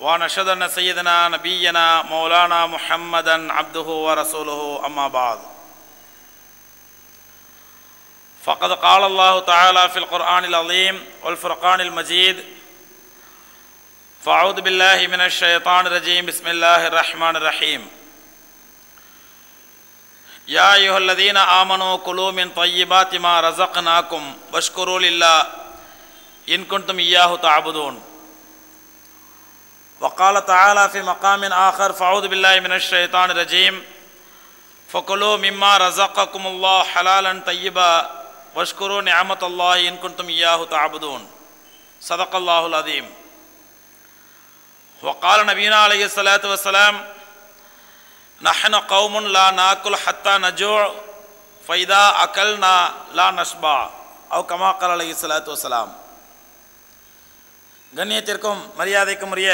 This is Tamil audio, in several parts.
ونشهد أن سيدنا، نبينا، مولانا محمدا عبده ورسوله، أما بعد. فقد قال الله تعالى في القرآن العظيم والفرقان المجيد فأعوذ بالله من الشيطان الرجيم، بسم الله الرحمن الرحيم. يا أيها الذين آمنوا، كلوا من طيبات ما رزقناكم، واشكروا لله، إن كنتم إياه تعبدون. وقال تعالى في مقام آخر فأعوذ بالله من الشيطان الرجيم فكلوا مما رزقكم الله حلالا طيبا واشكروا نعمة الله إن كنتم إياه تعبدون صدق الله العظيم وقال نبينا عليه الصلاة والسلام نحن قوم لا ناكل حتى نجوع فإذا أكلنا لا نشبع أو كما قال عليه الصلاة والسلام கண்ணியத்திற்கும் மரியாதைக்கும் உரிய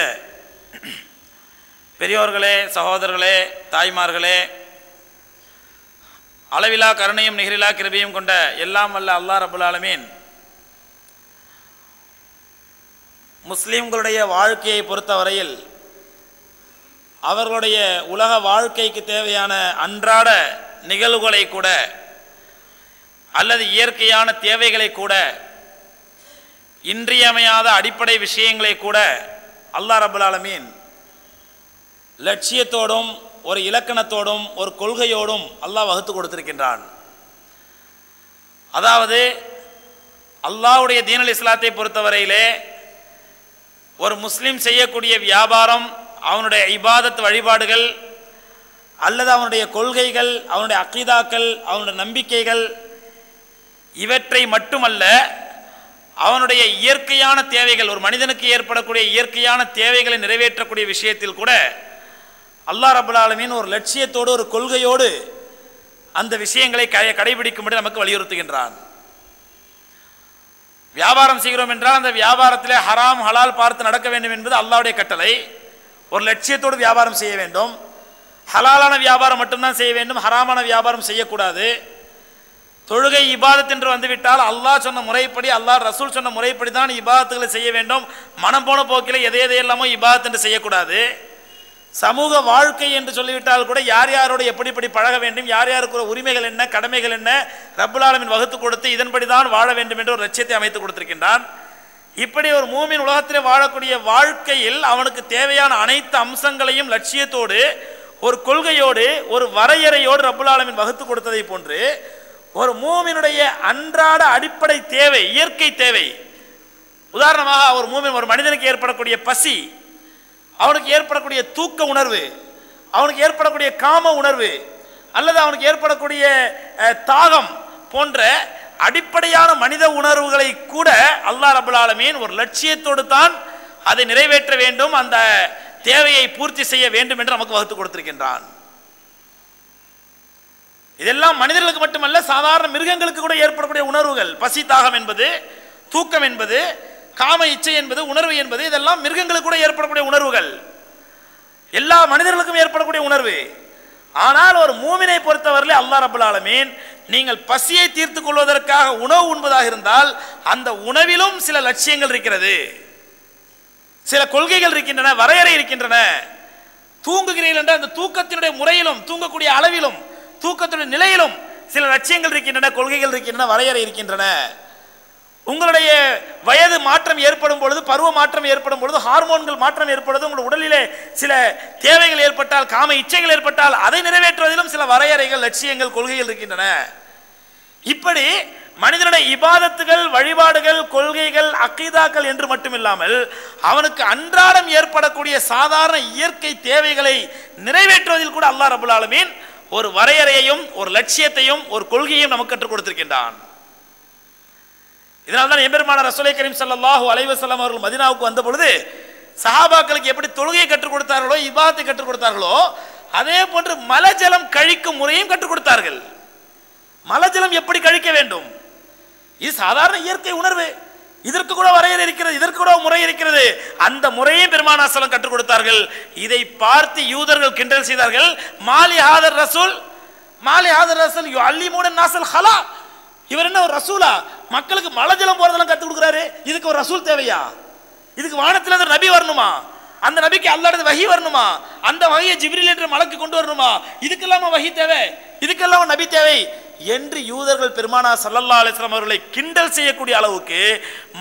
பெரியோர்களே சகோதரர்களே தாய்மார்களே அளவிலா கருணையும் நிகரிலா கிருபியும் கொண்ட எல்லாம் வல்ல அல்லா ரபுல் ஆலமீன் வாழ்க்கையை பொறுத்தவரையில் அவர்களுடைய உலக வாழ்க்கைக்கு தேவையான அன்றாட நிகழ்வுகளை கூட அல்லது இயற்கையான தேவைகளை கூட இன்றியமையாத அடிப்படை விஷயங்களை கூட அல்லா ரபுல் ஆலமீன் லட்சியத்தோடும் ஒரு இலக்கணத்தோடும் ஒரு கொள்கையோடும் அல்லாஹ் வகுத்து கொடுத்திருக்கின்றான். அதாவது அல்லாவுடைய தீனல் இஸ்லாத்தை பொறுத்தவரையிலே ஒரு முஸ்லீம் செய்யக்கூடிய வியாபாரம் அவனுடைய இபாதத் வழிபாடுகள் அல்லது அவனுடைய கொள்கைகள் அவனுடைய அக்கீதாக்கள் அவனுடைய நம்பிக்கைகள் இவற்றை மட்டுமல்ல அவனுடைய இயற்கையான தேவைகள் ஒரு மனிதனுக்கு ஏற்படக்கூடிய இயற்கையான தேவைகளை நிறைவேற்றக்கூடிய விஷயத்தில் கூட அல்லா அபுல் ஆலமீன் ஒரு லட்சியத்தோடு ஒரு கொள்கையோடு அந்த விஷயங்களை கடைபிடிக்கும்படி நமக்கு வலியுறுத்துகின்றான். வியாபாரம் செய்கிறோம் என்றால் அந்த வியாபாரத்திலே ஹராம் ஹலால் பார்த்து நடக்க வேண்டும் என்பது அல்லாவுடைய கட்டளை. ஒரு லட்சியத்தோடு வியாபாரம் செய்ய வேண்டும். ஹலாலான வியாபாரம் மட்டும்தான் செய்ய வேண்டும். ஹராமான வியாபாரம் செய்யக்கூடாது. தொழுகை இபாதத் என்று வந்துவிட்டால் அல்லாஹ் சொன்ன முறைப்படி அல்லாஹ் ரசூல் சொன்ன முறைப்படி தான் இபாதத்துகளை செய்ய வேண்டும். மனம் போன போக்கில் எதை எதையெல்லாமோ இபாதத் என்று செய்யக்கூடாது. சமூக வாழ்க்கை என்று சொல்லிவிட்டால் கூட யார் யாரோட எப்படி எப்படி பழக வேண்டும் யார் யாருக்கு உரிமைகள் என்ன கடமைகள் என்ன ரப்புலாலமின் வகுத்து கொடுத்து இதன்படி தான் வாழ வேண்டும் என்று ஒரு லட்சியத்தை அமைத்து கொடுத்திருக்கின்றான். இப்படி ஒரு மூமின் உலகத்திலே வாழக்கூடிய வாழ்க்கையில் அவனுக்கு தேவையான அனைத்து அம்சங்களையும் லட்சியத்தோடு ஒரு கொள்கையோடு ஒரு வரையறையோடு ரப்புலாலமின் வகுத்து கொடுத்ததை போன்று ஒரு மூமினுடைய அன்றாட அடிப்படை தேவை இயற்கை தேவை. உதாரணமாக ஒரு மூமின் ஒரு மனிதனுக்கு ஏற்படக்கூடிய பசி அவனுக்கு ஏற்படக்கூடிய தூக்க உணர்வு அவனுக்கு ஏற்படக்கூடிய காம உணர்வு அல்லது அவனுக்கு ஏற்படக்கூடிய தாகம் போன்ற அடிப்படையான மனித உணர்வுகளை கூட அல்லாஹ் ரபுல் ஆலமீன் ஒரு லட்சியத்தோடு தான் அதை நிறைவேற்ற வேண்டும் அந்த தேவையை பூர்த்தி செய்ய வேண்டும் என்று நமக்கு வகுத்து கொடுத்திருக்கின்றான். இதெல்லாம் மனிதர்களுக்கு மட்டுமல்ல சாதாரண மிருகங்களுக்கு கூட ஏற்படக்கூடிய உணர்வுகள். பசி தாகம் என்பது தூக்கம் என்பது காம இச்சை என்பது உணர்வு என்பது இதெல்லாம் மிருகங்களுக்கு கூட ஏற்படக்கூடிய உணர்வுகள். எல்லா மனிதர்களுக்கும் ஏற்படக்கூடிய உணர்வு. ஆனால் ஒரு மூமினை பொறுத்தவரையில் அல்லா ரபுல் ஆலமீன் நீங்கள் பசியை தீர்த்து கொள்வதற்காக உணவு உண்பதாக இருந்தால் அந்த உணவிலும் சில லட்சியங்கள் இருக்கிறது. சில கொள்கைகள் இருக்கின்றன வரையறை இருக்கின்றன. தூங்குகிறீர்கள் என்ற அந்த தூக்கத்தினுடைய முறையிலும் தூங்கக்கூடிய அளவிலும் தூக்கத்துடைய நிலையிலும் சில லட்சியங்கள் இருக்கின்றன கொள்கைகள் இருக்கின்றன வரையறை இருக்கின்றன. உங்களுடைய வயது மாற்றம் ஏற்படும் பொழுது பருவ மாற்றம் ஏற்படும் பொழுது ஹார்மோன்கள் மாற்றம் ஏற்படுது உங்கள் உடலிலே சில தேவைகள் ஏற்பட்டால் காம இச்சைகள் ஏற்பட்டால் அதை நிறைவேற்றுவதிலும் சில வரையறைகள் லட்சியங்கள் கொள்கைகள் இருக்கின்றன. இப்படி மனிதனுடைய இபாதத்துகள் வழிபாடுகள் கொள்கைகள் அக்கீதாக்கள் என்று மட்டுமில்லாமல் அவனுக்கு அன்றாடம் ஏற்படக்கூடிய சாதாரண இயற்கை தேவைகளை நிறைவேற்றுவதில் கூட அல்லாஹ் ரபுல் ஆலமீன் ஒரு வரையறையையும் ஒரு லட்சியத்தையும் ஒரு கொள்கையும் நமக்கு கற்றுக் கொடுத்திருக்கின்றான். இதனால் தான் எம்பெருமான ரசோலை கரீம் சல்லாஹூ அலைவசல்லாம் அவர்கள் மதினாவுக்கு வந்த பொழுது சஹாபாக்களுக்கு எப்படி தொழுகையை கற்றுக் கொடுத்தார்களோ இபாத்தை கற்றுக் கொடுத்தார்களோ அதே போன்று மலஜலம் கழிக்கும் முறையும் கற்றுக் கொடுத்தார்கள். மலஜலம் எப்படி கழிக்க வேண்டும்? இது சாதாரண இயற்கை உணர்வு. இதற்கு கூட வரையறை இருக்கிறது இதற்கு கூட முறை இருக்கிறது. அந்த முறையை பெருமானாசலம் கற்றுக் கொடுத்தார்கள். இதை பார்த்து யூதர்கள் கிண்டல் செய்தார்கள். மாலி ஹாதர் ரசூல் மாலி ஹாதர் ரசூல் யோ அல்லிமூடன் நாசல் ஹலா. இவர் என்ன ஒரு ரசூலா? மக்களுக்கு மலஜலம் போறதெல்லாம் கற்றுக் கொடுக்குறாரு. இதுக்கு ஒரு ரசூல் தேவையா? இதுக்கு வானத்தில் இருந்து நபி வரணுமா? அந்த நபிக்கு அல்லாடது வகி வரணுமா? அந்த வகையை ஜிப்ரில் என்ற மலக்கு கொண்டு வரணுமா? இதுக்கெல்லாமா வகி தேவை. இதுக்கெல்லாம் நபி தேவை. என்று யூதர்கள் பெருமானா சல்லல்லா அலிஸ்லாம் அவர்களை கிண்டல் செய்யக்கூடிய அளவுக்கு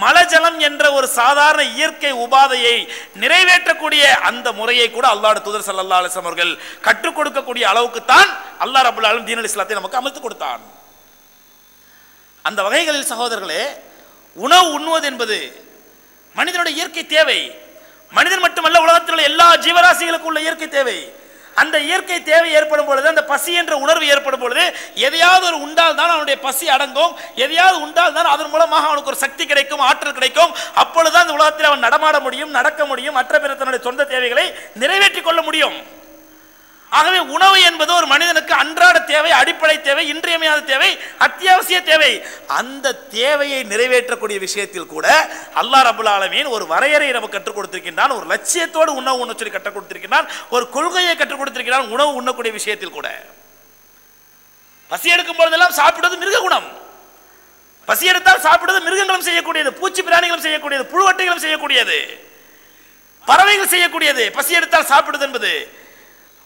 மலஜலம் என்ற ஒரு சாதாரண இயற்கை உபாதையை நிறைவேற்றக்கூடிய அந்த முறையை கூட அல்லாடு தூதர் சல்லல்லா அலிஸ்லாம் அவர்கள் கற்றுக் கொடுக்கக்கூடிய அளவுக்கு தான் அல்லாஹ் ரபுல்லாலும் ஆலம் தீன் இஸ்லாத்தை நமக்கு அமைத்து கொடுத்தான். அந்த வகைகளில் சகோதரர்களே உணவு உண்ணுவது என்பது மனிதனுடைய இயற்கை தேவை. மனிதன் மட்டுமல்ல உலகத்தில் எல்லா ஜீவராசிகளுக்கும் உள்ள இயற்கை தேவை. அந்த இயற்கை தேவை ஏற்படும் பொழுது அந்த பசி என்ற உணர்வு ஏற்படும் பொழுது எதையாவது ஒரு உண்டால் தான் அவனுடைய பசி அடங்கும். எதையாவது உண்டால் தான் அதன் மூலமாக அவனுக்கு ஒரு சக்தி கிடைக்கும் ஆற்றல் கிடைக்கும். அப்பொழுதுதான் அந்த உலகத்தில் அவன் நடமாட முடியும் நடக்க முடியும் மற்ற பிற தன்னுடைய சொந்த தேவைகளை நிறைவேற்றிக் கொள்ள முடியும். ஆகவே உணவு என்பது ஒரு மனிதனுக்கு அன்றாட தேவை அடிப்படை தேவை இன்றியமையாத தேவை அத்தியாவசிய தேவை. அந்த தேவையை நிறைவேற்றக்கூடிய விஷயத்தில் கூட அல்லா ரபுல் ஆலமீன் ஒரு வரையறையை நமக்கு கற்றுக் கொடுத்திருக்கின்றான் ஒரு லட்சியத்தோடு உணவு உண்ண சொல்லி கற்றுக் கொடுத்திருக்கிறான் ஒரு கொள்கையை கற்றுக் கொடுத்திருக்கிறான் உணவு உண்ணக்கூடிய விஷயத்தில் கூட. பசி எடுக்கும் பொழுதெல்லாம் சாப்பிடுவது மிருக குணம் பசி எடுத்தால் சாப்பிடுவது மிருகங்களும் செய்யக்கூடியது பூச்சி பிராணிகளும் செய்யக்கூடியது புழுவட்டைகளும் செய்யக்கூடியது பறவைகள் செய்யக்கூடியது. பசி எடுத்தால் சாப்பிடுவது என்பது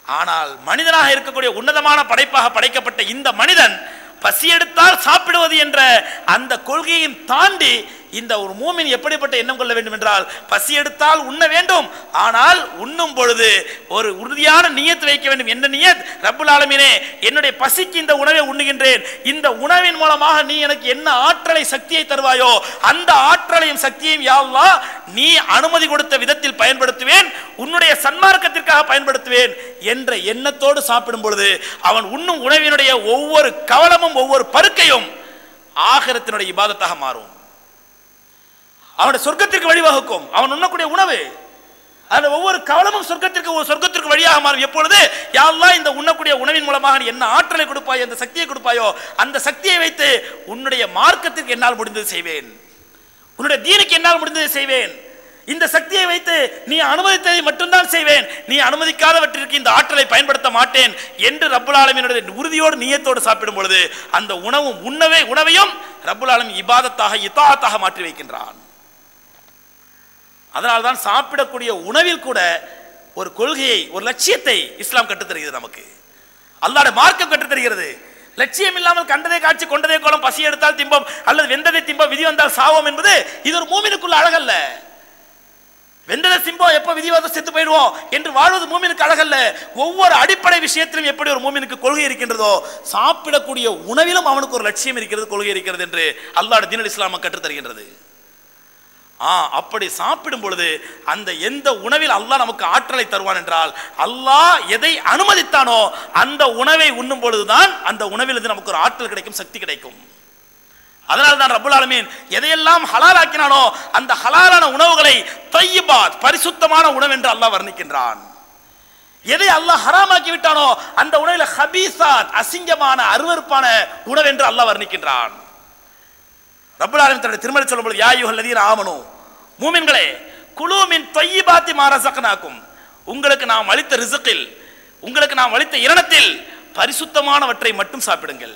ஆனால் மனிதனாக இருக்கக்கூடிய உன்னதமான படைப்பாக படைக்கப்பட்ட இந்த மனிதன் பசி எடுத்தால் சாப்பிடுவது என்ற அந்த கொள்கையும் தாண்டி இந்த ஒரு மூமின் எப்படிப்பட்ட எண்ணம் கொள்ள வேண்டும் என்றால் பசி எடுத்தால் உண்ண வேண்டும். ஆனால் உண்ணும் பொழுது ஒரு உறுதியான நியத்து வைக்க வேண்டும். என்ன நியத்? ரப்புல் ஆலமினே என்னுடைய பசிக்கு இந்த உணவை உண்ணுகின்றேன். இந்த உணவின் மூலமாக நீ எனக்கு என்ன ஆற்றலை சக்தியை தருவாயோ அந்த ஆற்றலையும் சக்தியையும் யாவா நீ அனுமதி கொடுத்த விதத்தில் பயன்படுத்துவேன். உன்னுடைய சன்மார்க்கத்திற்காக பயன்படுத்துவேன் என்ற எண்ணத்தோடு சாப்பிடும் பொழுது அவன் உண்ணும் உணவினுடைய ஒவ்வொரு கவலமும் ஒவ்வொரு பருக்கையும் ஆகரத்தினுடைய இபாதத்தாக மாறும். அவனுடைய சொர்க்கத்திற்கு வழிவகுக்கும். அவன் உண்ணக்கூடிய உணவு. அந்த ஒவ்வொரு கவலமும் சொர்க்கத்திற்கு ஒரு சொர்க்கத்திற்கு வழியாக மாறும். எப்பொழுது? யாரெல்லாம் இந்த உண்ணக்கூடிய உணவின் மூலமாக நீ என்ன ஆற்றலை கொடுப்பாயோ அந்த சக்தியை கொடுப்பாயோ அந்த சக்தியை வைத்து உன்னுடைய மார்க்கத்திற்கு என்னால் முடிந்தது செய்வேன். உன்னுடைய தீனுக்கு என்னால் முடிந்ததை செய்வேன். இந்த சக்தியை வைத்து நீ அனுமதித்ததை மட்டும்தான் செய்வேன். நீ அனுமதிக்காதவற்றிற்கு இந்த ஆற்றலை பயன்படுத்த மாட்டேன் என்று ரப்புல் ஆலமீனுடைய உறுதியோடு நீயத்தோடு சாப்பிடும் பொழுது அந்த உணவும் உண்ணவே உணவையும் ரப்புல் இபாதத்தாக இத்தாத்தாக மாற்றி வைக்கின்றான். அதனால்தான் சாப்பிடக்கூடிய உணவில் கூட ஒரு கொள்கையை ஒரு லட்சியத்தை இஸ்லாம் கற்றுத்தருகிறது நமக்கு. அல்லாட மார்க்கம் கற்றுத்தருகிறது லட்சியம் இல்லாமல் கண்டதை காட்சி கொண்டதை கோலம் பசி எடுத்தால் திம்பம் அல்லது வெந்ததை திம்பம் விதி வந்தால் சாவோம் என்பது இது ஒரு மூமினுக்குள்ள அழகல்ல. வெந்ததை சிம்பம் எப்ப விதி வந்து செத்து போயிடுவோம் என்று வாழ்வது மூமினுக்கு அழகல்ல. ஒவ்வொரு அடிப்படை விஷயத்திலும் எப்படி ஒரு மூமினுக்கு கொள்கை இருக்கின்றதோ சாப்பிடக்கூடிய உணவிலும் அவனுக்கு ஒரு லட்சியம் இருக்கிறது கொள்கை இருக்கிறது என்று அல்லாட தீனல் இஸ்லாம கற்றுத்தருகின்றது ஆ அப்படி சாப்பிடும் பொழுது அந்த எந்த உணவில் அல்லாஹ் நமக்கு ஆற்றலை தருவான் என்றால் அல்லாஹ் எதை அனுமதித்தானோ அந்த உணவை உண்ணும் பொழுதுதான் அந்த உணவிலிருந்து நமக்கு ஒரு ஆற்றல் கிடைக்கும் சக்தி கிடைக்கும். அதனால் தான் ரபுல் ஆலமீன் எதையெல்லாம் ஹலாலாக்கினானோ அந்த ஹலாலான உணவுகளை தையிபாத் பரிசுத்தமான உணவு என்று அல்லாஹ் வர்ணிக்கின்றான். எதை அல்லாஹ் ஹராமாக்கி விட்டானோ அந்த உணவில் ஹபீசாத் அசிங்கமான அருவருப்பான உணவு என்று அல்லாஹ் வர்ணிக்கின்றான். ரப்புல் தன்னுடைய திருமலை சொல்லும்போது யா யுஹல் லதீன மூமின்களே குழுமின் தொய்யி பாத்தி மாரசக்கனாக்கும் உங்களுக்கு நாம் அளித்த ரிசுக்கில் உங்களுக்கு நாம் அளித்த இரணத்தில் பரிசுத்தமானவற்றை மட்டும் சாப்பிடுங்கள்.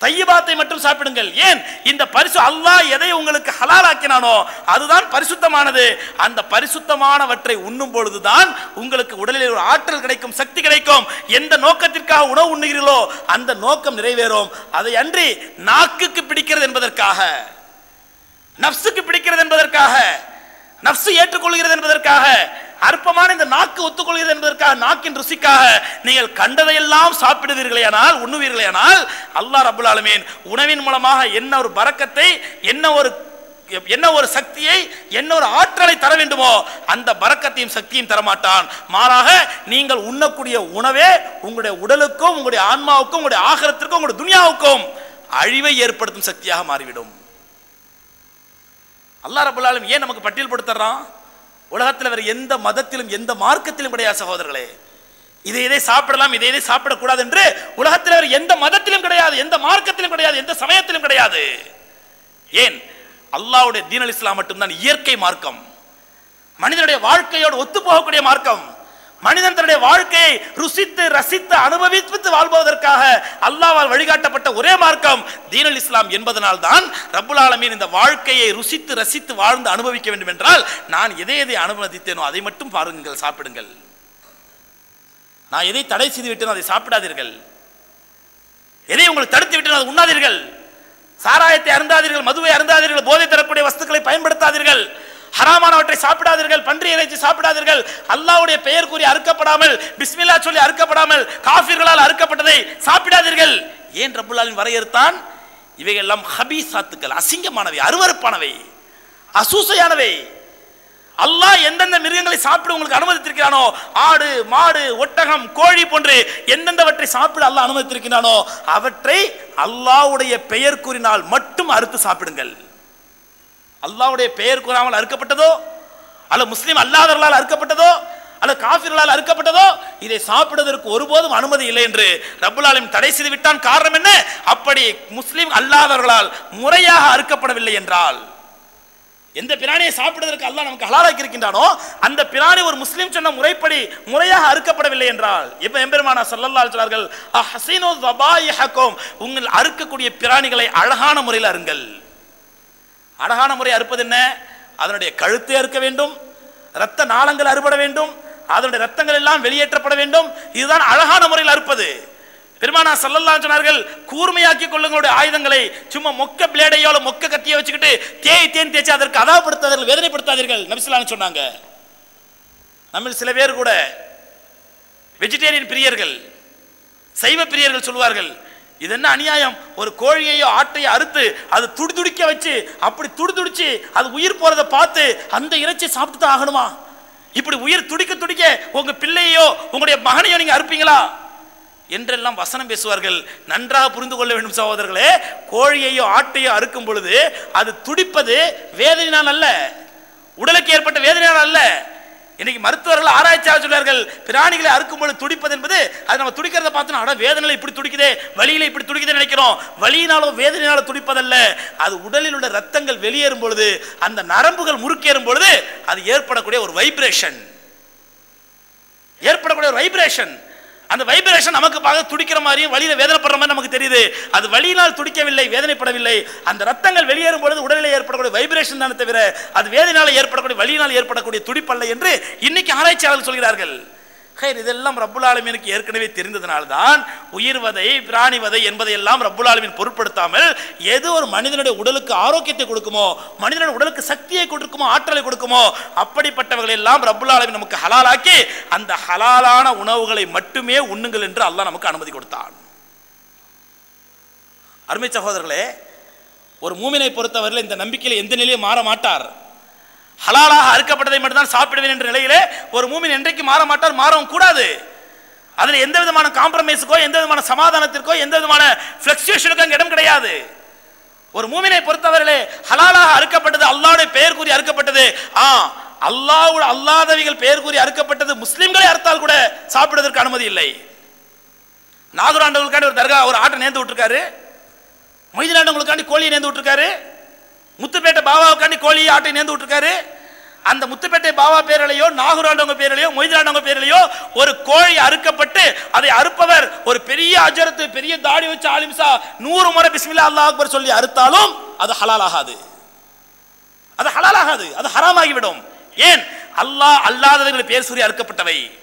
தையபாத்தை மட்டும் சாப்பிடுங்கள். ஏன்? இந்த பரிசு அல்லாஹ் எதை உங்களுக்கு ஹலாலாக்கினானோ அதுதான் பரிசுத்தமானது. அந்த பரிசுத்தமானவற்றை உண்ணும் பொழுதுதான் உங்களுக்கு உடலில் ஒரு ஆற்றல் கிடைக்கும் சக்தி கிடைக்கும். எந்த நோக்கத்திற்காக உணவு உண்ணுகிறீர்களோ அந்த நோக்கம் நிறைவேறும். அதை அன்றி நாக்குக்கு பிடிக்கிறது என்பதற்காக நப்சுக்கு பிடிக்கிறது என்பதற்காக. நப்சு ஏற்றுக்கொள்கிறது என்பதற்காக அற்பமான இந்த நாக்கு ஒத்துக்கொள்கிறது என்பதற்காக நாக்கின் ருசிக்காக நீங்கள் கண்டதையெல்லாம் சாப்பிடுவீர்களேனால் உண்ணுவீர்களேயானால் அல்லாஹ் ரபுல் ஆலமீன் உணவின் மூலமாக என்ன ஒரு பரக்கத்தை என்ன ஒரு என்ன ஒரு சக்தியை என்ன ஒரு ஆற்றலை தர வேண்டுமோ அந்த பரக்கத்தையும் சக்தியும் தரமாட்டான். மாறாக நீங்கள் உண்ணக்கூடிய உணவே உங்களுடைய உடலுக்கும் உங்களுடைய ஆன்மாவுக்கும் உங்களுடைய ஆகரத்திற்கும் உங்களுடைய துனியாவுக்கும் அழிவை ஏற்படுத்தும் சக்தியாக மாறிவிடும். அல்லாஹ் ரபுல்லாலும் ஏன் நமக்கு பட்டியல் படுத்துறான் உலகத்தில் வேற எந்த மதத்திலும் எந்த மார்க்கத்திலும் கிடையாது சகோதரர்களே. இதை இதை சாப்பிடலாம் இதை இதை சாப்பிடக்கூடாது என்று உலகத்தில் வேற எந்த மதத்திலும் கிடையாது எந்த மார்க்கத்திலும் கிடையாது எந்த சமயத்திலும் கிடையாது. ஏன்? அல்லாவுடைய தீனல் இஸ்லாம் மட்டும்தான் இயற்கை மார்க்கம். மனிதனுடைய வாழ்க்கையோடு ஒத்து போகக்கூடிய மார்க்கம். மனிதன் தன்னுடைய வாழ்க்கையை ருசித்து ரசித்து அனுபவித்து வாழ்வதற்காக அல்லாவால் வழிகாட்டப்பட்ட ஒரே மார்க்கம் தீனல் இஸ்லாம் என்பதனால் தான் ரபுல் ஆலமீன் இந்த வாழ்க்கையை ருசித்து ரசித்து வாழ்ந்து அனுபவிக்க வேண்டும் என்றால் நான் எதை எதை அனுமதித்தேனோ அதை மட்டும் பாருங்கள் சாப்பிடுங்கள். நான் எதை தடை செய்து விட்டேனோ அதை சாப்பிடாதீர்கள். எதை உங்களை தடுத்து விட்டேனோ அதை உண்ணாதீர்கள். சாராயத்தை அருந்தாதீர்கள் மதுவை அருந்தாதீர்கள் போதை தரக்கூடிய வஸ்துக்களை பயன்படுத்தாதீர்கள். ஹராமானவற்றை சாப்பிடாதீர்கள் பன்றி இறைச்சி சாப்பிடாதீர்கள். அல்லாவுடைய பெயர் கூறி அறுக்கப்படாமல் பிஸ்மில்லா சொல்லி அறுக்கப்படாமல் காஃபிர்களால் அறுக்கப்பட்டதை சாப்பிடாதீர்கள். ஏன் ரப்புல்லாலின் வரையறுத்தான்? இவையெல்லாம் எல்லாம் ஹபீசாத்துக்கள் அசிங்கமானவை அருவருப்பானவை அசூசையானவை. அல்லாஹ் எந்தெந்த மிருகங்களை சாப்பிட உங்களுக்கு அனுமதித்திருக்கிறானோ ஆடு மாடு ஒட்டகம் கோழி போன்று எந்தெந்தவற்றை சாப்பிட அல்லாஹ் அனுமதித்திருக்கிறானோ அவற்றை அல்லாஹ்வுடைய பெயர் கூறினால் மட்டும் அறுத்து சாப்பிடுங்கள். அல்லாவுடைய பெயர் கூறாமல் அறுக்கப்பட்டதோ? அல்ல முஸ்லீம் அல்லாதவர்களால் அறுக்கப்பட்டதோ? அல்ல காஃபிர்களால் அறுக்கப்பட்டதோ? இதை சாப்பிடுவதற்கு ஒருபோதும் அனுமதி இல்லை என்று ரப்புல் தடை செய்து விட்டான். காரணம் என்ன? அப்படி முஸ்லீம் அல்லாதவர்களால் முறையாக அறுக்கப்படவில்லை என்றால் எந்த பிராணியை சாப்பிடுவதற்கு அல்லாஹ் நமக்கு ஹலாலாக்கி இருக்கின்றானோ அந்த பிராணி ஒரு முஸ்லீம் சொன்ன முறைப்படி முறையாக அறுக்கப்படவில்லை என்றால் இப்ப எம்பெருமானா ஸல்லல்லாஹு அலைஹி உங்கள் அறுக்கக்கூடிய பிராணிகளை அழகான முறையில் அருங்கள் அழகான முறை அறுப்பது என்ன? அதனுடைய கழுத்தை அறுக்க வேண்டும் இரத்த நாளங்கள் அறுபட வேண்டும் அதனுடைய ரத்தங்கள் எல்லாம் வெளியேற்றப்பட வேண்டும். இதுதான் அழகான முறையில் அறுப்பது. பெருமானா சல்லல்லா சொன்னார்கள் கூர்மையாக்கி கொள்ளுங்களுடைய ஆயுதங்களை. சும்மா மொக்க பிளேடையோ மொக்க கத்தியை வச்சுக்கிட்டு தேய் தேன் தேய்ச்சி அதற்கு அதாபடுத்தாதீர்கள் வேதனைப்படுத்தாதீர்கள் நபிசுல்லான்னு சொன்னாங்க. நம்ம சில பேர் கூட வெஜிடேரியன் பிரியர்கள் சைவ பிரியர்கள் சொல்வார்கள் இது என்ன அநியாயம்? ஒரு கோழியையோ ஆட்டையோ அறுத்து அது துடிதுடிக்க வச்சு அப்படி துடிதுடிச்சு அது உயிர் போறதை பார்த்து அந்த இறைச்சி சாப்பிட்டு தான் ஆகணுமா? இப்படி உயிர் துடிக்க துடிக்க உங்க பிள்ளையோ உங்களுடைய மகனையோ நீங்க அறுப்பீங்களா? என்றெல்லாம் வசனம் பேசுவார்கள். நன்றாக புரிந்து கொள்ள வேண்டும் சகோதரர்களே. கோழியையோ ஆட்டையோ அறுக்கும் பொழுது அது துடிப்பது வேதனையினால் அல்ல. உடலுக்கு ஏற்பட்ட வேதனையால் அல்ல. இன்னைக்கு மருத்துவர்கள் ஆராய்ச்சியாக சொல்றார்கள் பிராணிகளை அறுக்கும் பொழுது துடிப்பது என்பது அது நம்ம துடிக்கிறத பார்த்தோம் அட வேதனையில் இப்படி துடிக்குதே வழியில் இப்படி துடிக்குதே நினைக்கிறோம். வழியினாலோ வேதனையினாலோ துடிப்பதல்ல. அது உடலில் உள்ள ரத்தங்கள் வெளியேறும் பொழுது அந்த நரம்புகள் முறுக்கேறும் பொழுது அது ஏற்படக்கூடிய ஒரு வைப்ரேஷன் ஏற்படக்கூடிய ஒரு வைப்ரேஷன் அந்த வைப்ரேஷன் நமக்கு பார்க்க துடிக்கிற மாதிரியும் வழியில் வேதனைப்படுற மாதிரி நமக்கு தெரியுது. அது வலியினால் துடிக்கவில்லை வேதனைப்படவில்லை. அந்த ரத்தங்கள் வெளியேறும் பொழுது உடலில் ஏற்படக்கூடிய வைப்ரேஷன் தானே தவிர அது வேதனையால் ஏற்படக்கூடிய வழியினால் ஏற்படக்கூடிய துடிப்பல்ல என்று இன்னைக்கு ஆராய்ச்சியாளர்கள் சொல்கிறார்கள். ஹேர் இதெல்லாம் ரப்புலாலுமீனுக்கு ஏற்கனவே தெரிந்ததனால்தான் உயிர்வதை பிராணிவதை என்பதையெல்லாம் ரப்புலாலுமீன் பொருட்படுத்தாமல் எது ஒரு மனிதனுடைய உடலுக்கு ஆரோக்கியத்தை கொடுக்குமோ மனிதனுடைய உடலுக்கு சக்தியை கொடுக்குமோ ஆற்றலை கொடுக்குமோ அப்படிப்பட்டவர்கள் எல்லாம் ரப்புலாலுமீன் நமக்கு ஹலாலாக்கி அந்த ஹலாலான உணவுகளை மட்டுமே உண்ணுங்கள் என்று அல்லாஹ் நமக்கு அனுமதி கொடுத்தான். அருமை சகோதரர்களே ஒரு மூமினை பொறுத்தவரையில் இந்த நம்பிக்கையில் எந்த நிலையும் மாற மாட்டார். ஹலாலாக அறுக்கப்பட்டதை மட்டும்தான் சாப்பிடுவேன் என்ற நிலையிலே ஒரு மூமின் என்றைக்கு மாற மாட்டார் மாறவும் கூடாது. அதில் எந்த விதமான காம்ப்ரமைஸுக்கோ எந்த விதமான சமாதானத்திற்கோ எந்த விதமான ஃபிளக்சுவேஷனுக்கோ அங்கே இடம் கிடையாது. ஒரு மூமினை பொறுத்தவரையிலே ஹலாலாக அறுக்கப்பட்டது அல்லாவுடைய பெயர் கூறி அறுக்கப்பட்டது. ஆ அல்லாஹ் அல்லாதவிகள் பெயர் கூறி அறுக்கப்பட்டது முஸ்லிம்களை அறுத்தால் கூட சாப்பிடுவதற்கு அனுமதி இல்லை. நாகூராண்டவங்களுக்காண்டி ஒரு தர்கா ஒரு ஆட்டை நேர்ந்து விட்டுருக்காரு. மொய்தினாண்டவங்களுக்காண்டி கோழியை நேர்ந்து விட்டுருக்காரு. முத்துப்பேட்டை பாபாவுக்காண்டி கோழியை ஆட்டை நேர்ந்து விட்டுருக்காரு. அந்த முத்துப்பேட்டை பாபா பேரிலையோ நாகூராண்டவங்க பேரிலையோ மொய்தாண்டவங்க பேரிலையோ ஒரு கோழி அறுக்கப்பட்டு அதை அறுப்பவர் ஒரு பெரிய அஜரத்து பெரிய தாடி வச்சு ஆலிம்சா நூறு முறை பிஸ்மில்லா அல்லா அக்பர் சொல்லி அறுத்தாலும் அது ஹலால் ஆகாது. அது ஹலால் ஆகாது. அது ஹராமாகிவிடும். ஏன்? அல்லாஹ் அல்லாதவர்கள் பேர் சொல்லி அறுக்கப்பட்டவை.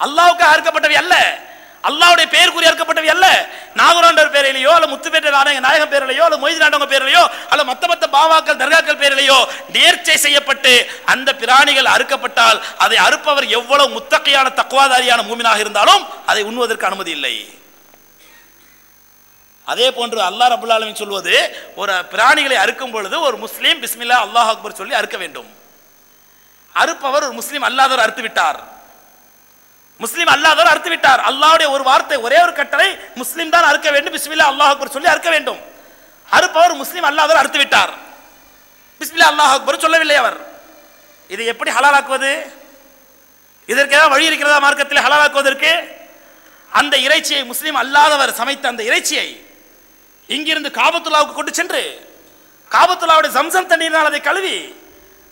அல்லாவுக்காக அறுக்கப்பட்டவை அல்ல. அல்லாவுடைய பெயர் கூறி அறுக்கப்பட்டவை அல்ல. நாகரோண்டர் பேரிலேயோ அல்ல முத்துப்பேட்டை நாயக நாயகம் பேரிலேயோ அல்ல மொய்தினாண்டவங்க பேரிலேயோ அல்ல மத்த மத்த பாவாக்கள் தர்காக்கள் பேரிலேயோ நேர்ச்சை செய்யப்பட்டு அந்த பிராணிகள் அறுக்கப்பட்டால் அதை அறுப்பவர் எவ்வளவு முத்தகையான தக்குவாதாரியான மூமினாக இருந்தாலும் அதை உண்ணுவதற்கு அனுமதி இல்லை. அதே போன்று அல்லாஹ் ரபுல் சொல்வது ஒரு பிராணிகளை அறுக்கும் பொழுது ஒரு முஸ்லீம் பிஸ்மில்லா அல்லாஹ் அக்பர் சொல்லி அறுக்க வேண்டும். அறுப்பவர் ஒரு முஸ்லீம் அல்லாதவர் அறுத்து விட்டார் முஸ்லீம் அல்லாதவர் அறுத்து விட்டார். அல்லாவுடைய ஒரு வார்த்தை ஒரே ஒரு கட்டளை முஸ்லீம் தான் அறுக்க வேண்டும். பிஸ்மில்லா அல்லாஹ் அக்பர் சொல்லி அறுக்க வேண்டும். அறுப்பவர் முஸ்லீம் அல்லாதவர் அறுத்து விட்டார். பிஸ்மில்லா அல்லாஹ் அக்பர் சொல்லவில்லை அவர். இதை எப்படி ஹலாலாக்குவது? இதற்கு ஏதாவது வழி இருக்கிறதா மார்க்கத்தில் ஹலாலாக்குவதற்கு? அந்த இறைச்சியை முஸ்லீம் அல்லாதவர் சமைத்த அந்த இறைச்சியை இங்கிருந்து காபத்துல்லாவுக்கு கொண்டு சென்று காபத்துல்லாவுடைய சம்சம் தண்ணீரினால் அதை கழுவி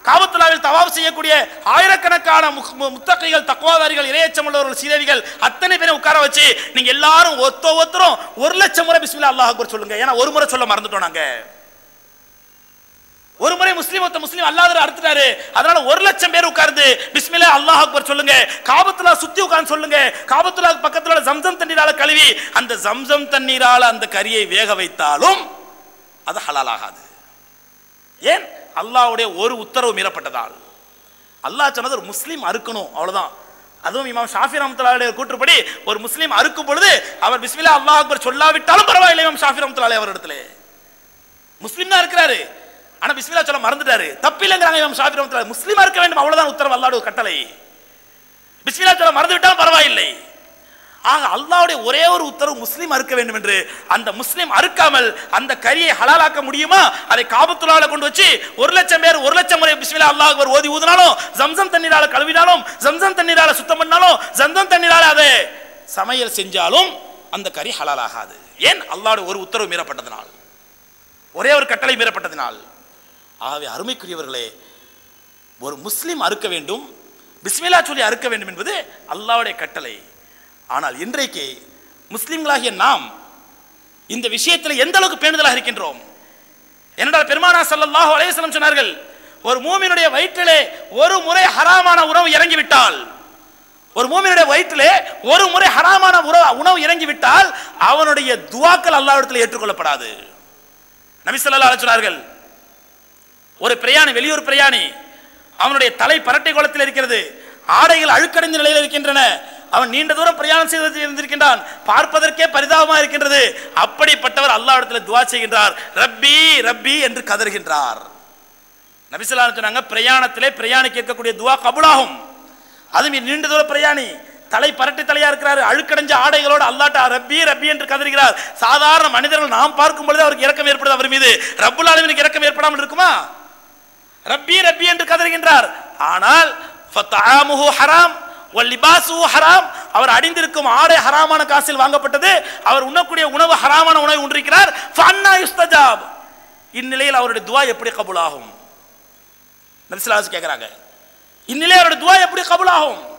காபத்துலாவில் தவாப் செய்யக்கூடிய ஆயிரக்கணக்கான மு- முத்தகைகள் தக்குவாதாரிகள் இரையச்சம் உள்ளவர்கள் சீதவிகள் அத்தனை பேரை உட்கார வச்சு நீங்க எல்லாரும் ஒத்த ஒத்தரும் ஒரு லட்சம் முறை பிஸ்மில்லா அல்லாஹ் அக்பர் சொல்லுங்க. ஏன்னா ஒரு முறை சொல்ல மறந்துட்டோம் நாங்க. ஒரு முறை முஸ்லீம் ஒருத்த முஸ்லீம் அல்லாதவர் அறுத்துட்டாரு. அதனால ஒரு லட்சம் பேர் உட்கார்ந்து பிஸ்மில்லா அல்லாஹ் அக்பர் சொல்லுங்க. காபத்துலா சுத்தி உட்கார்ந்து சொல்லுங்க. காபத்துலா பக்கத்துல உள்ள ஜம்சம் தண்ணீரால கழுவி அந்த ஜம்சம் தண்ணீரால அந்த கரியை வேக வைத்தாலும் அது ஹலால் ஆகாது. ஏன்? அல்லாஹ்வுடைய ஒரு உத்தரவு மீறப்பட்டதால். அல்லாஹ் சொன்னது ஒரு முஸ்லீம் அறுக்கணும் அவ்வளோதான் அதுவும் இமாம் ஷாஃபி ரஹமத்துல்லாஹுடைய கூற்றுப்படி ஒரு முஸ்லீம் அறுக்கும் பொழுது அவர் பிஸ்மில்லா அல்லாஹ் அக்பர் சொல்லாவிட்டாலும் பரவாயில்லை இமாம் ஷாஃபி ரஹமத்துல்லாலே அவர் இடத்துல. முஸ்லீம் தான் இருக்கிறாரு. ஆனால் பிஸ்மில்லா சொல்ல மறந்துட்டாரு. தப்பில்லைங்கிறாங்க இமாம் ஷாஃபி ரஹமத்துல்லாஹி. முஸ்லீமா இருக்க வேண்டும் அவ்வளோதான் உத்தரவு அல்லாஹ்வுடைய கட்டளை. பிஸ்மில்லா சொல்ல மறந்து விட்டாலும் பரவாயில்லை. ஆக அல்லாவுடைய ஒரே ஒரு உத்தரவு முஸ்லீம் அறுக்க வேண்டும் என்று. அந்த முஸ்லீம் அறுக்காமல் அந்த கரியை ஹலாலாக்க முடியுமா? அதை காபத்துலால கொண்டு வச்சு ஒரு லட்சம் பேர் ஒரு லட்சம் முறை பிஸ்மில்லா அல்லாஹ் அக்பர் ஓதி ஊதினாலும் ஜம்சம் தண்ணீரால கழுவினாலும் ஜம்சம் தண்ணீரால சுத்தம் பண்ணாலும் ஜம்சம் தண்ணீரால அதை சமையல் செஞ்சாலும் அந்த கறி ஹலாலாகாது. ஏன்? அல்லாவுடைய ஒரு உத்தரவு மீறப்பட்டதனால். ஒரே ஒரு கட்டளை மீறப்பட்டதினால். ஆகவே அருமைக்குரியவர்களே ஒரு முஸ்லீம் அறுக்க வேண்டும் பிஸ்மிலா சொல்லி அறுக்க வேண்டும் என்பது அல்லாவுடைய கட்டளை. ஆனால் இன்றைக்கு முஸ்லிம்களாகிய நாம் இந்த விஷயத்தில் எந்த அளவுக்கு பேணுதலாக இருக்கின்றோம்? என்னடா பெருமானா சல்லாஹு அலையம் சொன்னார்கள் ஒரு மூமினுடைய வயிற்றிலே ஒரு முறை ஹராமான உணவு இறங்கிவிட்டால் ஒரு மூமினுடைய வயிற்றிலே ஒரு முறை ஹராமான உறவு உணவு இறங்கிவிட்டால் அவனுடைய துவாக்கள் அல்லாவிடத்தில் ஏற்றுக்கொள்ளப்படாது. நபிசல்லா சொன்னார்கள் ஒரு பிரயாணி வெளியூர் பிரயாணி அவனுடைய தலை பரட்டை குளத்தில் இருக்கிறது ஆடைகள் அழுக்கடைந்த நிலையில் இருக்கின்றன அவன் நீண்ட தூரம் பிரயாணம் செய்து இருந்திருக்கின்றான். பார்ப்பதற்கே பரிதாபமாக இருக்கின்றது. அப்படிப்பட்டவர் அல்லாவிடத்தில் துவா செய்கின்றார். ரப்பி ரப்பி என்று கதறுகின்றார். நபிசல்லா சொன்னாங்க பிரயாணத்திலே பிரயாணிக்கு இருக்கக்கூடிய துவா கபுலாகும். அதுவும் நீண்ட தூர பிரயாணி. தலை பரட்டி தலையா இருக்கிறாரு. அழுக்கடைஞ்ச ஆடைகளோடு அல்லாட்டா ரப்பி ரப்பி என்று கதறுகிறார். சாதாரண மனிதர்கள் நாம் பார்க்கும் பொழுது அவருக்கு இறக்கம் ஏற்படுது அவர் மீது. ரப்புல் ஆலமீனுக்கு இறக்கம் ஏற்படாமல் இருக்குமா? ரப்பி ரப்பி என்று கதறுகின்றார். ஆனால் ஹராம். ஹராம். அவர் அணிந்திருக்கும் ஆடை ஹராமான காசில் வாங்கப்பட்டது. அவர் உண்ணக்கூடிய உணவு ஹராமான உணவை உண்டிருக்கிறார். ஃபன்னா யுஸ்தஜாப். இந்நிலையில் அவருடைய துவா எப்படி கபுலாகும்? நபிசுல்லாஸ் கேட்குறாங்க இந்நிலையில் அவருடைய துவா எப்படி கபுலாகும்?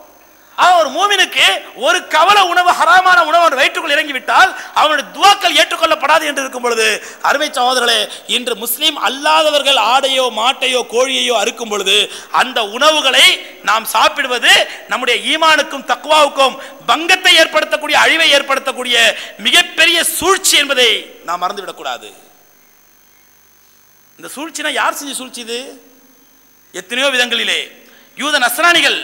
ஒரு மூமினுக்கு ஒரு கவல உணவு ஹராமான உணவு அவன் வயிற்றுக்குள் இறங்கிவிட்டால் அவனுடைய துவாக்கள் ஏற்றுக்கொள்ளப்படாது என்று இருக்கும் பொழுது அருமை சகோதரர்களே இன்று முஸ்லீம் அல்லாதவர்கள் ஆடையோ மாட்டையோ கோழியையோ அறுக்கும் பொழுது அந்த உணவுகளை நாம் சாப்பிடுவது நம்முடைய ஈமானுக்கும் தக்குவாவுக்கும் பங்கத்தை ஏற்படுத்தக்கூடிய அழிவை ஏற்படுத்தக்கூடிய மிகப்பெரிய சூழ்ச்சி என்பதை நாம் மறந்துவிடக்கூடாது. இந்த சூழ்ச்சினா யார் செஞ்ச சூழ்ச்சி இது? எத்தனையோ விதங்களிலே. யூத நஸ்ரானிகள்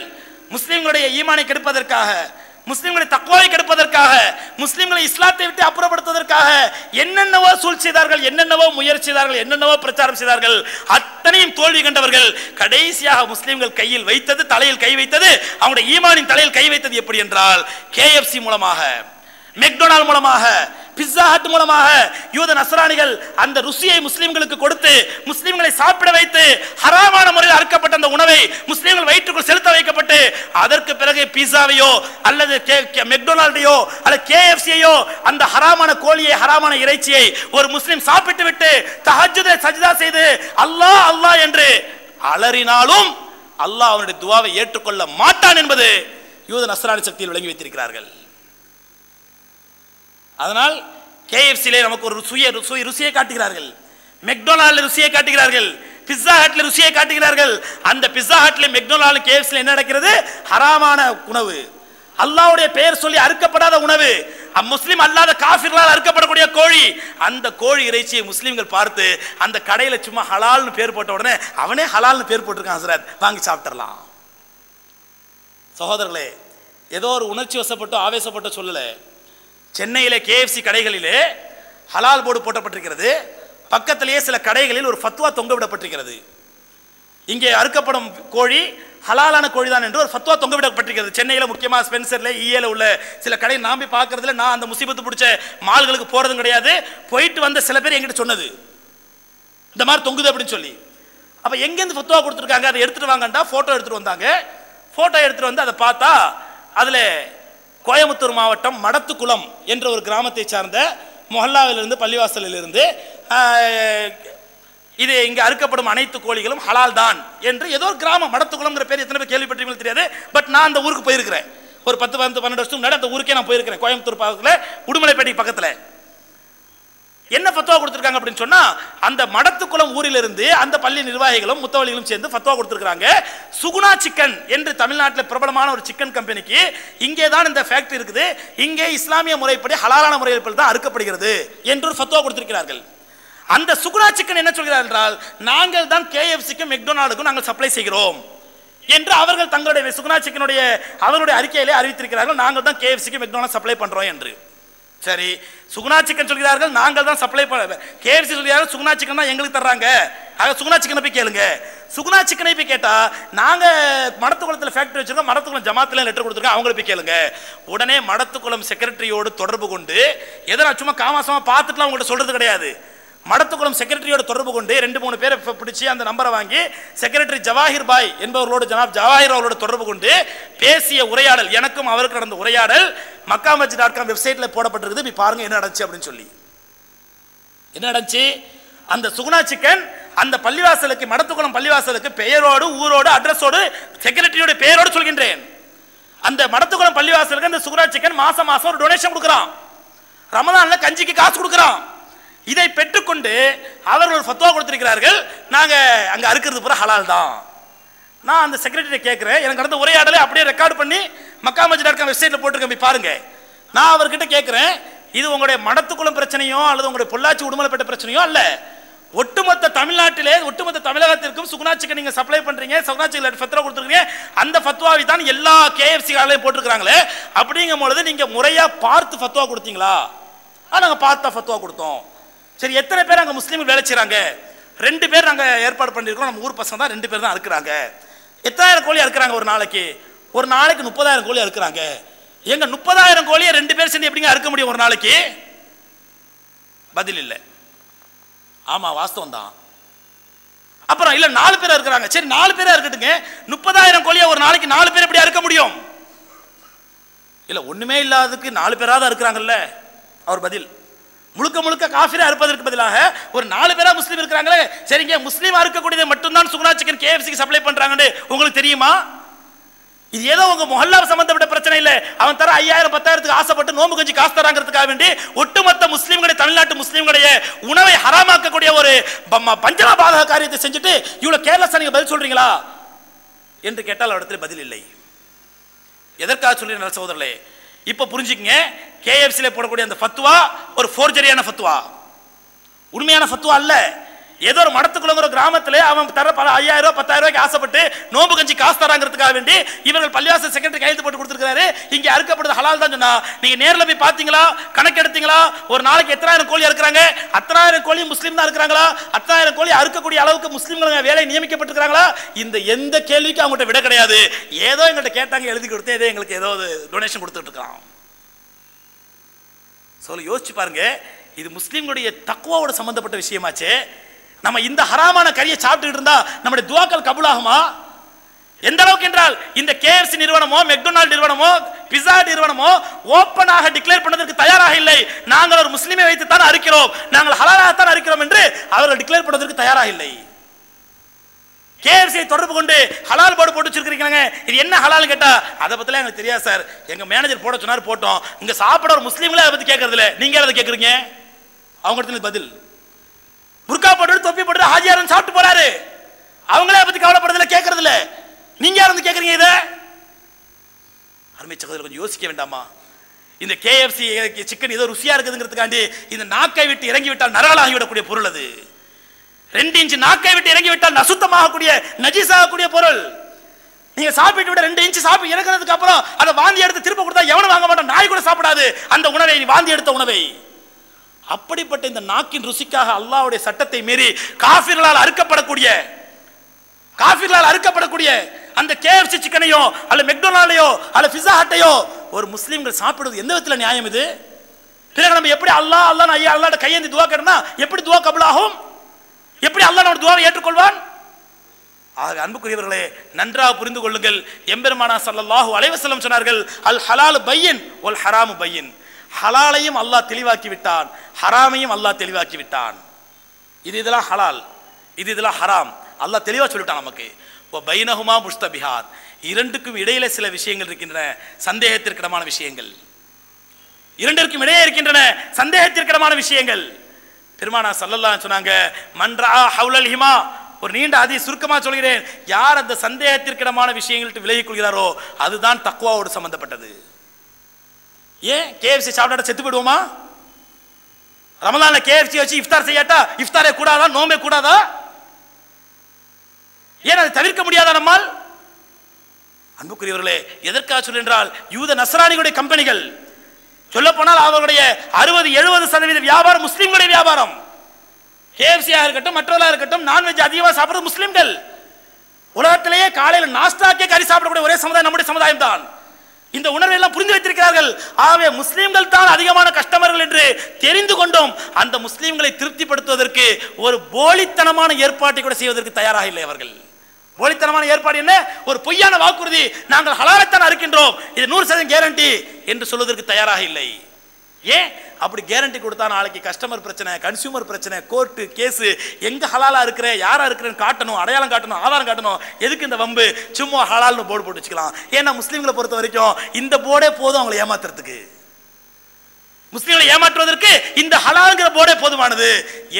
முஸ்லிம்களுடைய ஈமானை கெடுப்பதற்காக முஸ்லிம்களை தக்குவாவை கெடுப்பதற்காக முஸ்லிம்களை இஸ்லாத்தை விட்டு அப்புறப்படுத்துவதற்காக என்னென்னவோ சூழ் செய்தார்கள் என்னென்னவோ முயற்சி செய்தார்கள் என்னென்னவோ பிரச்சாரம் செய்தார்கள். அத்தனையும் தோல்வி கண்டவர்கள் கடைசியாக முஸ்லிம்கள் கையில் வைத்தது தலையில் கை வைத்தது அவங்களுடைய ஈமானின் தலையில் கை வைத்தது எப்படி என்றால் கேஎஃப்சி மூலமாக. மெக்டொனால் மூலமாக பிஸ்ஸா ஹட் மூலமாக யூத நசராணிகள் அந்த ருசியை முஸ்லிம்களுக்கு கொடுத்து முஸ்லிம்களை சாப்பிட வைத்து ஹராமான முறையில் அறுக்கப்பட்ட அந்த உணவை முஸ்லிம்கள் வயிற்றுக்குள் செலுத்த வைக்கப்பட்டு அதற்கு பிறகு பீஸாவையோ அல்லது கே- மெக்டொனால்டையோ அல்லது கேஎஃப்சியையோ அந்த ஹராமான கோழியை ஹராமான இறைச்சியை ஒரு முஸ்லிம் சாப்பிட்டு விட்டு தஹஜுதை சஜிதா செய்து அல்லாஹ் அல்லாஹ் என்று அலறினாலும் அல்லாஹ் அவனுடைய துவாவை ஏற்றுக்கொள்ள மாட்டான் என்பது யூத நசராணி சக்தியில் விளங்கி வைத்திருக்கிறார்கள். அதனால் கேஎஃப்சியிலே நமக்கு ஒரு சுய ருசி ருசியை காட்டுகிறார்கள். மெக்டொனால்டு ருசியை காட்டுகிறார்கள். பிஸ்ஸா ஹட்டில் ருசியை காட்டுகிறார்கள். அந்த பிஸ்ஸா ஹட்டில் மெக்டொனால்டு கேஎஃப்சியில் என்ன நடக்கிறது? ஹராமான உணவு. அல்லாவுடைய பெயர் சொல்லி அறுக்கப்படாத உணவு. அம் அல்லாத காஃபிர்களால் அறுக்கப்படக்கூடிய கோழி. அந்த கோழி இறைச்சியை முஸ்லீம்கள் பார்த்து அந்த கடையில் சும்மா ஹலால்னு பேர் போட்ட உடனே அவனே ஹலால்னு பேர் போட்டிருக்கான் ஹசரத். வாங்கி சாப்பிட்டுடலாம். சகோதரர்களே ஏதோ ஒரு உணர்ச்சி வசப்பட்டோ ஆவேசப்பட்டோ சொல்லலை. சென்னையிலே கேஎஃப்சி கடைகளிலே ஹலால் போர்டு போட்டப்பட்டிருக்கிறது. பக்கத்திலேயே சில கடைகளில் ஒரு ஃபத்வா தொங்க விடப்பட்டிருக்கிறது. இங்கே அறுக்கப்படும் கோழி ஹலாலான கோழி தான் என்று ஒரு ஃபத்வா தொங்க விடப்பட்டிருக்கிறது. சென்னையில் முக்கியமாக ஸ்பென்சரில் ஈஏல உள்ள சில கடை நான் போய் பார்க்கறதுல நான் அந்த முசிபத்து பிடிச்ச மால்களுக்கு போகிறதும் கிடையாது. போயிட்டு வந்த சில பேர் எங்கிட்ட சொன்னது. இந்த மாதிரி தொங்குது அப்படின்னு சொல்லி. அப்போ எங்கேருந்து ஃபத்வா கொடுத்துருக்காங்க? அதை எடுத்துகிட்டு வாங்கண்டா ஃபோட்டோ எடுத்துகிட்டு வந்தாங்க. ஃபோட்டோ எடுத்துகிட்டு வந்து அதை பார்த்தா அதில் கோயம்புத்தூர் மாவட்டம் மடத்துக்குளம் என்ற ஒரு கிராமத்தை சார்ந்த மொஹல்லாவிலிருந்து பள்ளிவாசலிலிருந்து இது இங்கே அறுக்கப்படும் அனைத்து கோழிகளும் ஹலால் தான் என்று ஏதோ ஒரு கிராமம் மடத்துக்குளம்ங்கிற பேர் எத்தனை பேர் கேள்விப்பட்டிருக்கீங்களோ தெரியாது பட் நான் அந்த ஊருக்கு போயிருக்கிறேன். ஒரு பத்து பத்து பன்னெண்டு வருஷத்துக்கு முன்னாடி அந்த ஊருக்கே நான் போயிருக்கிறேன் கோயம்புத்தூர் பக்கத்தில் உடுமலைப்பேட்டை பக்கத்தில். என்ன ஃபத்வா கொடுத்துருக்காங்க அப்படின்னு சொன்னா அந்த மடத்துக்குளம் ஊரிலிருந்து அந்த பள்ளி நிர்வாகிகளும் முத்தவழிகளும் சேர்ந்து ஃபத்வா கொடுத்துருக்காங்க சுகுணா சிக்கன் என்று தமிழ்நாட்டில் பிரபலமான ஒரு சிக்கன் கம்பெனிக்கு இங்கே தான் இந்த ஃபேக்டரி இருக்குது. இங்கே இஸ்லாமிய முறைப்படி ஹலாலான முறையில் தான் அறுக்கப்படுகிறது என்று ஒரு ஃபத்வா கொடுத்திருக்கிறார்கள். அந்த சுகுணா சிக்கன் என்ன சொல்கிறார் என்றால் நாங்கள் தான் கேஎஃப்சிக்கும் மெக்டொனால்டுக்கும் நாங்கள் சப்ளை செய்கிறோம் என்று அவர்கள் தங்களுடைய சுகுணா சிக்கனுடைய அவர்களுடைய அறிக்கையிலே அறிவித்திருக்கிறார்கள். நாங்கள் தான் கேஎஃப்சிக்கு மெக்டொனால்டு சப்ளை பண்ணுறோம் என்று. சரி சுகுணா சிக்கன் சொல்கிறார்கள் நாங்கள் தான் சப்ளை பண்ண கேஎஃப்சி சொல்கிறார்கள் சுகுணா சிக்கன் தான் எங்களுக்கு தர்றாங்க. ஆக சுகுணா சிக்கனை போய் கேளுங்க. சுகுணா சிக்கனை போய் கேட்டால் நாங்கள் மடத்துக்குளத்தில் ஃபேக்ட்ரி வச்சிருக்கோம் மடத்துக்குளம் ஜமாத்தில் லெட்டர் கொடுத்துருக்கோம் அவங்கள போய் கேளுங்க. உடனே மடத்துக்குளம் செக்ரட்டரியோடு தொடர்பு கொண்டு எதனா சும்மா காமாசமாக பார்த்துட்டுலாம் உங்கள்கிட்ட சொல்கிறது கிடையாது. மடத்துக்குளம் செக்ரட்டரியோட தொடர்பு கொண்டு ரெண்டு மூணு பேரை பிடிச்சி அந்த நம்பரை வாங்கி செக்ரட்டரி ஜவாஹிர் பாய் என்பவர்களோடு ஜனாப் ஜவாஹிர் அவர்களோட தொடர்பு கொண்டு பேசிய உரையாடல் எனக்கும் அவருக்கு நடந்த உரையாடல் மக்கா மஜி டாட் காம் வெப்சைட்ல போடப்பட்டிருக்குது. போய் பாருங்க என்ன நடந்துச்சு அப்படின்னு சொல்லி. என்ன நடந்துச்சு? அந்த சுகுணா சிக்கன் அந்த பள்ளிவாசலுக்கு மடத்துக்குளம் பள்ளிவாசலுக்கு பெயரோடு ஊரோடு அட்ரஸோடு செக்ரட்டரியோட பெயரோடு சொல்கின்றேன். அந்த மடத்துக்குளம் பள்ளிவாசலுக்கு அந்த சுகுணா சிக்கன் மாசம் மாசம் ஒரு டொனேஷன் கொடுக்குறான். ரமதான்ல கஞ்சிக்கு காசு கொடுக்குறான். இதை பெற்றுக்கொண்டு அவர்கள் ஒரு ஃபத்துவா கொடுத்திருக்கிறார்கள். நாங்கள் அங்கே அறுக்கிறது பூரா ஹலால் தான். நான் அந்த செக்ரட்டரியை கேட்குறேன் எனக்கு நடந்த உரையாடலை அப்படியே ரெக்கார்ட் பண்ணி மக்கா மஜி டாட் காம் வெப்சைட்டில் போட்டிருக்கேன் போய் பாருங்க. நான் அவர்கிட்ட கேட்குறேன் இது உங்களுடைய மடத்துக்குளம் பிரச்சனையோ அல்லது உங்களுடைய பொள்ளாச்சி உடுமலைப்பட்ட பிரச்சனையோ அல்ல. ஒட்டுமொத்த தமிழ்நாட்டிலே ஒட்டுமொத்த தமிழகத்திற்கும் சுகுணா நீங்கள் சப்ளை பண்ணுறீங்க சுகுணா ஃபத்ரா கொடுத்துருக்கீங்க அந்த ஃபத்வாவை தான் எல்லா கேஎஃப்சி காலையும் போட்டிருக்காங்களே அப்படிங்கும் பொழுது நீங்கள் முறையாக பார்த்து ஃபத்வா கொடுத்தீங்களா? நாங்கள் பார்த்தா ஃபத்வா கொடுத்தோம். சரி எத்தனை பேர் அங்கே முஸ்லீம்கள் வேலை செய்கிறாங்க ரெண்டு பேர் நாங்கள் ஏற்பாடு பண்ணியிருக்கோம். நம்ம ஊர் பசங்க தான் ரெண்டு பேர் தான் இருக்கிறாங்க எத்தனாயிரம் கோழி அறுக்குறாங்க ஒரு நாளைக்கு. ஒரு நாளைக்கு முப்பதாயிரம் கோழி அறுக்குறாங்க. எங்க முப்பதாயிரம் கோழியை ரெண்டு பேர் சேர்ந்து எப்படிங்க அறுக்க முடியும் ஒரு நாளைக்கு? பதில் இல்லை. ஆமா வாஸ்தவம் தான். அப்புறம் இல்ல நாலு பேர் இருக்கிறாங்க சரி நாலு பேராக இருக்கட்டுங்க. முப்பதாயிரம் கோழியை ஒரு நாளைக்கு நாலு பேர் எப்படி அறுக்க முடியும்? இல்ல ஒண்ணுமே இல்லாததுக்கு நாலு பேராவது இருக்கிறாங்கல்ல அவர் பதில். முழுக்க முழுக்க காஃபிரா இருப்பதற்கு பதிலாக ஒரு நாலு பேரா முஸ்லீம் இருக்கிறாங்களே. சரிங்க முஸ்லீமா இருக்கக்கூடியது மட்டும்தான் சுகுணா சிக்கன் கேஎஃப்சிக்கு சப்ளை பண்றாங்கன்னு உங்களுக்கு தெரியுமா? இது ஏதோ உங்க மொஹல்லா சம்பந்தப்பட்ட பிரச்சனை இல்லை. அவன் தர ஐயாயிரம் பத்தாயிரத்துக்கு ஆசைப்பட்டு நோம்பு கஞ்சி காசு தராங்கிறதுக்காக வேண்டி ஒட்டுமொத்த முஸ்லீம்களை தமிழ்நாட்டு முஸ்லீம்களுடைய உணவை ஹராமாக்கக்கூடிய ஒரு பம்ம- பஞ்சமா பாதக காரியத்தை செஞ்சுட்டு இவ்வளவு கேர்லெஸ்ஸா நீங்க பதில் சொல்றீங்களா? என்று கேட்டால் அவரிடத்தில் பதில் இல்லை. எதற்காக சொல்றேன் சகோதரர்களே? இப்போ புரிஞ்சுக்கங்க. கேஎஃப்சியில் போடக்கூடிய அந்த ஃபத்துவா ஒரு ஃபோர்ஜரியான ஃபத்துவா? உண்மையான ஃபத்துவா அல்ல. ஏதோ ஒரு மடத்துக்குள்ளங்கிற கிராமத்தில் அவன் தர பல ஐயாயிரம் ரூபாய் பத்தாயிரம் ரூபாய்க்கு ஆசைப்பட்டு நோம்பு கஞ்சி காசு தராங்கிறதுக்காக வேண்டி இவர்கள் பள்ளிவாசல் செக்ரட்டரி கையெழுத்து போட்டு கொடுத்துருக்காரு இங்க அறுக்கப்படுது ஹலால் தான் சொன்னா. நீங்க நேரில் போய் பாத்தீங்களா கணக்கு எடுத்தீங்களா ஒரு நாளைக்கு எத்தனாயிரம் கோழி அறுக்கிறாங்க? அத்தனாயிரம் கோழி முஸ்லீம் தான் இருக்கிறாங்களா அத்தனாயிரம் கோழி அறுக்கக்கூடிய அளவுக்கு முஸ்லீம்கள் வேலை நியமிக்கப்பட்டிருக்கிறாங்களா? இந்த எந்த கேள்விக்கும் அவங்ககிட்ட விட கிடையாது. ஏதோ எங்கள்கிட்ட கேட்டாங்க எழுதி கொடுத்து ஏதோ எங்களுக்கு ஏதோ டொனேஷன் கொடுத்துட்டு இருக்கான். சொல்ல யோசிச்சு பாருங்க. இது முஸ்லீம்களுடைய தக்குவாவோட சம்பந்தப்பட்ட விஷயமாச்சே. நம்ம இந்த ஹராமான கறியை சாப்பிட்டுட்டு இருந்தா நம்முடைய துவாக்கள் கபுலாகுமா? எந்த அளவுக்கு என்றால் இந்த கேஎஃப்சி நிறுவனமோ மெக்டொனால்டு நிறுவனமோ பிஸா நிறுவனமோ ஓப்பனாக டிக்ளேர் பண்ணதற்கு தயாராக இல்லை. நாங்கள் ஒரு முஸ்லீமை வைத்து தான் அறிக்கிறோம். நாங்கள் ஹலாலாகத்தான் அறிக்கிறோம் என்று அவர்கள் டிக்ளேர் பண்ணதற்கு தயாராக இல்லை. கேஎஃப்சியை தொடர்பு கொண்டு ஹலால் போர்டு போட்டு வச்சிருக்கீங்க இது என்ன ஹலால் கேட்டா அதை பற்றிலாம் எனக்கு தெரியாது சார். எங்க மேனேஜர் போட சொன்னார் போட்டோம். இங்க சாப்பிட ஒரு முஸ்லீம்களே அதை பத்தி கேட்கறது நீங்க அதை கேட்குறீங்க? அவங்க இடத்துல பதில். புர்கா போட்டு தொப்பி போட்டு ஹாஜியாரன் சாப்பிட்டு போறாரு. அவங்களே அதை பத்தி கவலைப்படுறதில்ல கேட்கறதில்ல நீங்க யார் வந்து கேட்குறீங்க இதை? அருமை சகோதரர் கொஞ்சம் யோசிக்க வேண்டாமா? இந்த கேஎஃப்சி சிக்கன் ஏதோ ருசியா இருக்குதுங்கிறதுக்காண்டி இந்த நாக்கை விட்டு இறங்கி விட்டால் நரகலாக ஆகிவிடக்கூடிய பொருள் அது. ரெண்டு இன்ச்சு நாக்கை விட்டு இறங்கி விட்டால் நசுத்தமாகக்கூடிய நஜீஸாகக்கூடிய பொருள். நீங்க சாப்பிட்டு விட ரெண்டு இன்ச்சு சாப்பிட்டு இறங்குறதுக்கு அப்புறம் அதை வாந்தி எடுத்து திரும்ப கொடுத்தா எவனும் வாங்க மாட்டான் நாய் கூட சாப்பிடாது. அந்த உணவை நீ வாந்தி எடுத்த உணவை. அப்படிப்பட்ட இந்த நாக்கின் ருசிக்காக அல்லாவுடைய சட்டத்தை மீறி காஃபிர்களால் அறுக்கப்படக்கூடிய காஃபிர்களால் அறுக்கப்படக்கூடிய அந்த கேஎஃப்சி சிக்கனையோ அல்ல மெக்டோனாலையோ அல்ல பிஸா ஹட்டையோ ஒரு முஸ்லீம்கள் சாப்பிடுவது எந்த விதத்தில் நியாயம் இது? பிறகு நம்ம எப்படி அல்லாஹ் அல்லாஹ் ஐயா அல்லாட கையேந்தி துவா கேட்டோம்னா எப்படி துவா கபுலாகும்? எப்படி அல்லா நம்ம துவாவை ஏற்றுக்கொள்வான்? ஆக அன்புக்குரியவர்களே நன்றாக புரிந்து கொள்ளுங்கள். எம்பெருமானா சல்லாஹூ அலைஹி சொன்னார்கள் அல் ஹலால் பையன் ஒல் ஹராமு பையன். ஹலாலையும் அல்லாஹ் தெளிவாக்கி விட்டான். ஹராமையும் அல்லாஹ் தெளிவாக்கி விட்டான். இது இதெல்லாம் ஹலால். இது இதெல்லாம் ஹராம். அல்லாஹ் தெளிவாக சொல்லிட்டான் நமக்கு. இப்போ பைனஹுமா முஸ்தபிஹாத். இரண்டுக்கும் இடையில சில விஷயங்கள் இருக்கின்றன. சந்தேகத்திற்கிடமான விஷயங்கள். இரண்டிற்கும் இடையே இருக்கின்றன சந்தேகத்திற்கிடமான விஷயங்கள். பெருமானா சல்லல்லா சொன்னாங்க மன்றா ஹவுலல் ஹிமா. ஒரு நீண்ட அதி சுருக்கமாக சொல்கிறேன். யார் அந்த சந்தேகத்திற்கிடமான விஷயங்கள்ட்டு விலகிக் கொள்கிறாரோ அதுதான் தக்குவாவோடு சம்பந்தப்பட்டது. ஏன் கேஎஃப்சி சாப்பிட்டா செத்து போயிடுவோமா? ரமலான்ல கேஎஃப்சி வச்சு இஃப்தார் செய்யாட்டா? இஃப்தாரே கூடாதா? நோம்பே கூடாதா? ஏன் அதை தவிர்க்க முடியாதா நம்மால்? அன்புக்குரியவர்களே எதற்காக சொல்கின்றால் யூத நசராணிகளுடைய கம்பெனிகள் சொல்ல போனால் அவர்களுடைய அறுபது எழுபது சதவீத வியாபாரம் முஸ்லீம்களுடைய வியாபாரம். கேஎஃப்சியாக இருக்கட்டும் மற்றவர்களாக இருக்கட்டும் நான்வெஜ் அதிகமாக சாப்பிடுறது முஸ்லீம்கள். உலகத்திலேயே காலையில் நாஸ்தாக்கே கறி சாப்பிடக்கூடிய ஒரே சமுதாயம் நம்முடைய சமுதாயம் தான் இந்த உணர்வை எல்லாம் புரிந்து வைத்திருக்கிறார்கள். ஆகவே முஸ்லீம்கள் தான் அதிகமான கஸ்டமர்கள் என்று தெரிந்து கொண்டோம். அந்த முஸ்லீம்களை திருப்திப்படுத்துவதற்கு ஒரு போலித்தனமான ஏற்பாட்டை கூட செய்வதற்கு தயாராக இல்லை அவர்கள். போலித்தனமான ஏற்பாடு என்ன? ஒரு பொய்யான வாக்குறுதி. நாங்கள் ஹலாலத்தான் அறுக்கின்றோம் இது நூறு சதவீதம் கேரண்டி என்று சொல்வதற்கு தயாராக இல்லை. ஏன்? அப்படி கேரண்டி கொடுத்தா நாளைக்கு கஸ்டமர் பிரச்சனை கன்சியூமர் பிரச்சனை கோர்ட்டு கேஸு எங்கே ஹலாலாக இருக்கிற யாராக இருக்கிறேன்னு காட்டணும் அடையாளம் காட்டணும் ஆதாரம் காட்டணும். எதுக்கு இந்த வம்பு? சும்மா ஹலால்னு போர்டு போட்டு வச்சுக்கலாம். ஏன்னா முஸ்லீம்களை பொறுத்த வரைக்கும் இந்த போர்டே போதும் அவங்களை ஏமாத்துறதுக்கு. முஸ்லீம்களை ஏமாற்றுவதற்கு இந்த ஹலாலுங்கிற போர்டே போதுமானது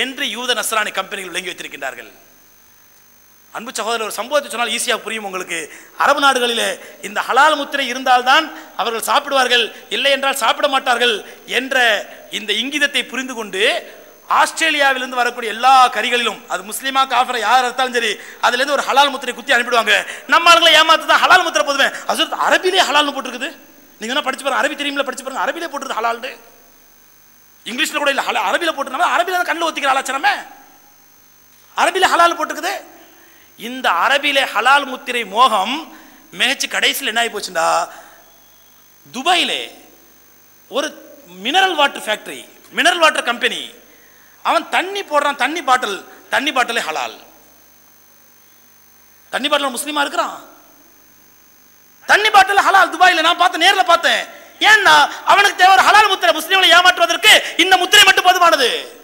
என்று யூத நஸ்ரானி கம்பெனிகள் விளங்கி வைத்திருக்கின்றார்கள். அன்பு சகோதரர் ஒரு சம்பவத்தை சொன்னால் ஈஸியாக புரியும் உங்களுக்கு. அரபு நாடுகளிலே இந்த ஹலால் முத்திரை இருந்தால்தான் அவர்கள் சாப்பிடுவார்கள் இல்லை என்றால் சாப்பிட மாட்டார்கள் என்ற இந்த இங்கிதத்தை புரிந்து கொண்டு ஆஸ்திரேலியாவிலிருந்து வரக்கூடிய எல்லா கறிகளிலும் அது முஸ்லீமா காஃபரை யார் எடுத்தாலும் சரி அதுலேருந்து ஒரு ஹலால் முத்திரை குத்தி அனுப்பிடுவாங்க. நம்ம ஆளுங்களை ஏமாத்து தான் ஹலால் முத்திரை போதுமே. அது அரபிலே ஹலால்னு போட்டிருக்குது. நீங்கள் என்ன படிச்சு பாருங்க. அரபி தெரியுமில்ல படிச்சு பாருங்க. அரபிலே போட்டுருது ஹலால்னு. இங்கிலீஷில் கூட இல்லை. அரபியில் போட்டுருந்தாலும் அரபியில் கண்ணில் ஒத்திக்கிற ஆலாச்சனமே அரபியில் ஹலால் போட்டுருக்குது. இந்த அரபிலே ஹலால் முத்திரை மோகம் மேய்ச்சி கடைசியில் என்ன ஆகி போச்சுண்டா? துபாயிலே ஒரு mineral water factory mineral water company அவன் தண்ணி போடுறான் தண்ணி பாட்டில் தண்ணி பாட்டிலே ஹலால். தண்ணி பாட்டில் முஸ்லீமா இருக்கிறான். தண்ணி பாட்டில் ஹலால் துபாயில் நான் பார்த்தேன் நேரில் பார்த்தேன். ஏன்னா அவனுக்கு தேவை ஹலால் முத்திரை முஸ்லீம்களை ஏமாற்றுவதற்கு இந்த முத்திரை மட்டும் போதுமானது.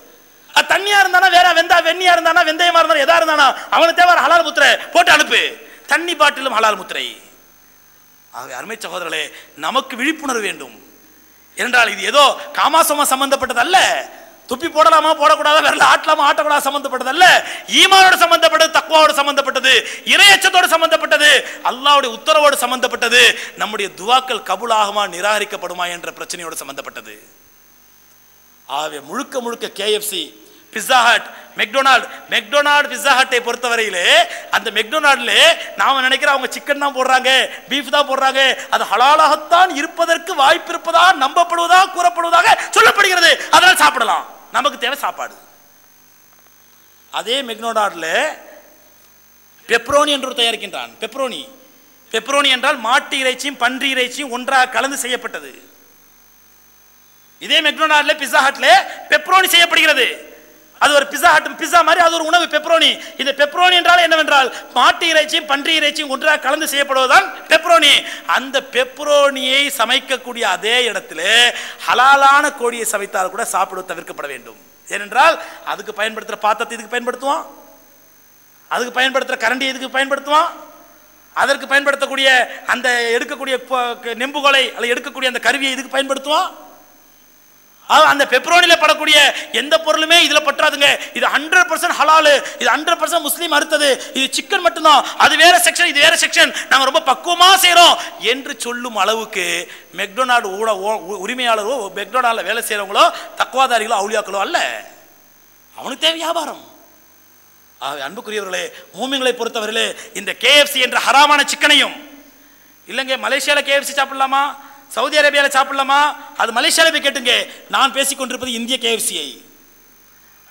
தண்ணியா இருந்தானா வேற வெந்தா வெண்ணியா இருந்தானா வெந்தயமா இருந்தாலும் எதா இருந்தானா அவனுக்கு தேவை ஹலால் முத்திரை போட்டு அனுப்பு. தண்ணி பாட்டிலும் ஹலால் முத்திரை. ஆகவே அருமை சகோதரர்களே நமக்கு விழிப்புணர்வு வேண்டும். என்றால் இது ஏதோ காமாசமா சம்பந்தப்பட்டது அல்ல துப்பி போடலாமா போடக்கூடாதா விரல ஆட்டலாமா ஆட்டக்கூடாது சம்பந்தப்பட்டது அல்ல ஈமானோடு சம்பந்தப்பட்டது தக்குவாவோட சம்பந்தப்பட்டது இரையச்சத்தோடு சம்பந்தப்பட்டது அல்லாவுடைய உத்தரவோடு சம்பந்தப்பட்டது நம்முடைய துவாக்கள் கபுலாகுமா நிராகரிக்கப்படுமா என்ற பிரச்சனையோடு சம்பந்தப்பட்டது. ஆகவே முழுக்க முழுக்க KFC Pizza Hut McDonald McDonald Pizza ஹட்டை பொறுத்தவரையிலே அந்த மெக்டொனால்டில் நாம் நினைக்கிற அவங்க சிக்கன் தான் போடுறாங்க பீஃப் தான் போடுறாங்க அது ஹலாலாகத்தான் இருப்பதற்கு வாய்ப்பு இருப்பதாக நம்பப்படுவதாக கூறப்படுவதாக சொல்லப்படுகிறது. அதனால் சாப்பிடலாம். நமக்கு தேவை சாப்பாடு. அதே மெக்டொனால்ட்ல பெப்ரோனி என்று ஒரு தயாரிக்கின்றான். பெப்ரோனி பெப்ரோனி என்றால் மாட்டு இறைச்சியும் பன்றி இறைச்சியும் ஒன்றாக கலந்து செய்யப்பட்டது. இதே மெக்டொனால்ட்ல பிஸ்ஸா ஹட்டில் பெப்ரோனி செய்யப்படுகிறது. அது ஒரு பிஸ்ஸா ஹட் பிஸ்ஸா மாதிரி அது ஒரு உணவு பெப்ரோனி இந்த பெப்ரோனி என்றால் என்னவென்றால் மாட்டு இறைச்சியும் பன்றி இறைச்சியும் ஒன்றாக கலந்து செய்யப்படுவதுதான் பெப்ரோனி அந்த பெப்ரோனியை சமைக்கக்கூடிய அதே இடத்துல ஹலாலான கோழியை சமைத்தால் கூட சாப்பிடுவது தவிர்க்கப்பட வேண்டும். ஏனென்றால் அதுக்கு பயன்படுத்துகிற பாத்திரத்தை இதுக்கு பயன்படுத்துவோம்? அதுக்கு பயன்படுத்துகிற கரண்டி இதுக்கு பயன்படுத்துவோம்? அதற்கு பயன்படுத்தக்கூடிய அந்த எடுக்கக்கூடிய நெம்புகோலை அல்ல எடுக்கக்கூடிய அந்த கருவியை இதுக்கு பயன்படுத்துவோம்? அந்த பெப்ரோனில படக்கூடிய எந்த பொருளுமே இதுல பற்றாதுங்க. இது ஹண்ட்ரட் பர்சன்ட் ஹலாலு. இது ஹண்ட்ரட் பர்சன்ட் முஸ்லீம் அறுத்தது. இது சிக்கன் மட்டும்தான். அது வேற செக்ஷன் இது வேற செக்ஷன் நாங்க ரொம்ப பக்குவமா செய்கிறோம் என்று சொல்லும் அளவுக்கு மெக்டொனால்டு ஊட ஓ- உரிமையாளரோ மெக்டொனால்ட்ல வேலை செய்கிறவங்களோ தக்குவாதாரிகளோ அவுளியாக்களோ அல்ல. அவனுக்கு தேவை வியாபாரம். ஆகவே அன்புக்குரியவர்களே மூமிங்களை பொறுத்தவரையிலே இந்த கேஎஃப்சி என்ற ஹராமான சிக்கனையும் இல்லைங்க மலேசியாவில் கேஎஃப்சி சாப்பிடலாமா? சவுதி அரேபியாவில் சாப்பிடலாமா? அது மலேசியால போய் கேட்டுங்க. நான் பேசிக் கொண்டிருப்பது இந்திய கேஎஃப்சியை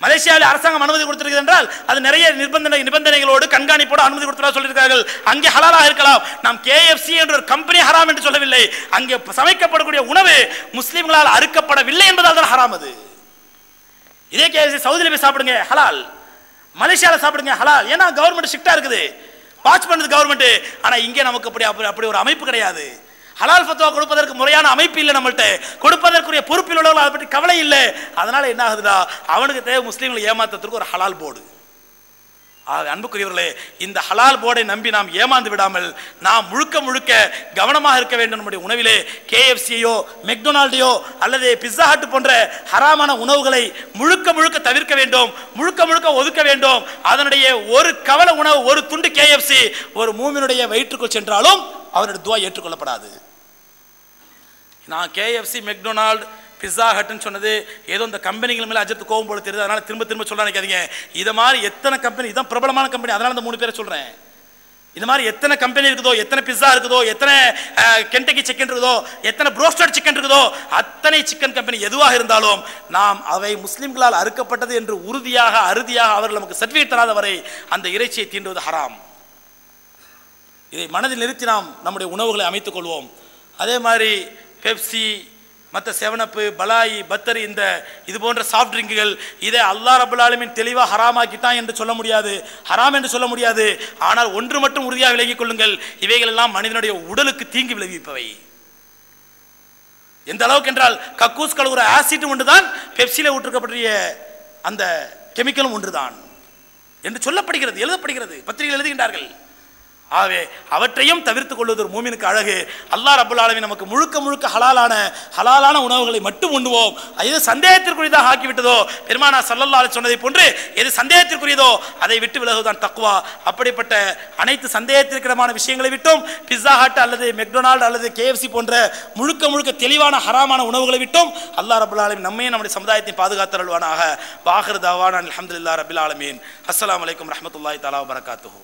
மலேசியாவில் அரசாங்கம் அனுமதி கொடுத்திருக்கிறது என்றால் அது நிறைய நிபந்தனை நிபந்தனைகளோடு கண்காணிப்போடு அனுமதி கொடுத்ததா சொல்லியிருக்கார்கள் அங்கே ஹலாலாக இருக்கலாம். நாம் கேஎஃப்சி என்ற ஒரு கம்பெனி ஹராம் என்று சொல்லவில்லை. அங்கே சமைக்கப்படக்கூடிய உணவு முஸ்லீம்களால் அறுக்கப்படவில்லை என்பதால் தான் ஹராம் அது. இதே கேஎஃப்சி சவுதியில் போய் சாப்பிடுங்க. ஹலால். மலேசியாவில் சாப்பிடுங்க. ஹலால். ஏன்னா கவர்மெண்ட் ஸ்ட்ரிக்டாக இருக்குது. வாட்ச் பண்ணுது கவர்மெண்ட் ஆனால் இங்கே நமக்கு அப்படி அப்படி அப்படி ஒரு அமைப்பு கிடையாது. ஹலால் ஃபத்வா கொடுப்பதற்கு முறையான அமைப்பு இல்லை நம்மள்கிட்ட கொடுப்பதற்குரிய பொறுப்பில் உள்ளவர்கள் அதை பற்றி கவலை இல்லை. அதனால் என்ன ஆகுதுடா? அவனுக்கு தேவை முஸ்லீம்களை ஏமாத்துறதுக்கு ஒரு ஹலால் போர்டு. ஆக அன்புக்குரியவர்களே இந்த ஹலால் போர்டை நம்பி நாம் ஏமாந்து விடாமல் நாம் முழுக்க முழுக்க கவனமாக இருக்க வேண்டும் நம்முடைய உணவிலே. கேஎஃப்சியோ மெக்டொனால்டையோ அல்லது பிஸ்ஸா ஹட் போன்ற ஹராமான உணவுகளை முழுக்க முழுக்க தவிர்க்க வேண்டும். முழுக்க முழுக்க ஒதுக்க வேண்டும். அதனுடைய ஒரு கவல உணவு ஒரு துண்டு கேஎஃப்சி ஒரு மூமினுடைய வயிற்றுக்குள் சென்றாலும் அவருடைய துவா ஏற்றுக்கொள்ளப்படாது. நான் கேஎஃப்சி மெக்டொனால்டு பிஸ்ஸா ஹட்னு சொன்னது ஏதோ இந்த கம்பெனிகள் மேலே அஜித் கோவம் போல தெரியுது அதனால் திரும்ப திரும்ப சொல்ல நினைக்காதீங்க இதை மாதிரி எத்தனை கம்பெனி இதான் பிரபலமான கம்பெனி அதனால் இந்த மூணு பேரை சொல்கிறேன் இந்த மாதிரி எத்தனை கம்பெனி இருக்குதோ எத்தனை பிஸ்ஸா இருக்குதோ எத்தனை கெண்டக்கி சிக்கன் இருக்குதோ எத்தனை ப்ரோஸ்டட் சிக்கன் இருக்குதோ அத்தனை சிக்கன் கம்பெனி எதுவாக இருந்தாலும் நாம் அவை முஸ்லிம்களால் அறுக்கப்பட்டது என்று உறுதியாக அறுதியாக அவர்கள் நமக்கு சர்டிஃபிகேட் தராத வரை அந்த இறைச்சியை தீண்டுவது ஹராம். இதை மனதில் நிறுத்தி நாம் நம்முடைய உணவுகளை அமைத்துக் கொள்வோம். அதே மாதிரி பெப்சி மற்ற செவனப்பு பலாயி பத்தர் இந்த இது போன்ற சாஃப்ட் ட்ரிங்குகள் இதை அல்லா ரபுல் ஆலமின் தெளிவாக ஹராமாக்கிட்டான் என்று சொல்ல முடியாது. ஹராம் என்று சொல்ல முடியாது. ஆனால் ஒன்று மட்டும் உறுதியாக விலகிக் கொள்ளுங்கள். இவைகள் எல்லாம் மனிதனுடைய உடலுக்கு தீங்கு விளைவிப்பவை. எந்த அளவுக்கு என்றால் கக்கூஸ் கழுவுற ஆசிட்டும் ஒன்றுதான் பெப்சியில் ஊற்றுக்கப்பட்டிய அந்த கெமிக்கலும் ஒன்றுதான். என்று சொல்லப்படுகிறது எழுதப்படுகிறது. பத்திரிகையில் எழுதுகின்றார்கள். ஆகவே அவற்றையும் தவிர்த்து கொள்வது ஒரு மூமினுக்கு அழகு. அல்லாஹ் ரபுல் ஆலமி நமக்கு முழுக்க முழுக்க ஹலாலான ஹலாலான உணவுகளை மட்டும் உண்ணுவோம் எது சந்தேகத்திற்குரியதாக ஆக்கிவிட்டதோ பெருமானா சல்லல்லா சொன்னதை போன்று எது சந்தேகத்திற்குரியதோ அதை விட்டு விலகுதான் தக்குவா அப்படிப்பட்ட அனைத்து சந்தேகத்திற்கிடமான விஷயங்களை விட்டும் பிஸ்ஸா ஹட் அல்லது மெக்டொனால்டு அல்லது கேஎஃப்சி போன்ற முழுக்க முழுக்க தெளிவான ஹராமான உணவுகளை விட்டும் அல்லாஹ் ரபுல் ஆலமி நம்மையும் நம்முடைய சமுதாயத்தை பாதுகாத்தருள்வானாக. வாஹர் தவான் அலமதுல்லா ரபுல் ஆலமீன். அஸ்லாம் அலைக்கும் ரஹமத்துல்லாய் தலா வபரகாத்துஹு.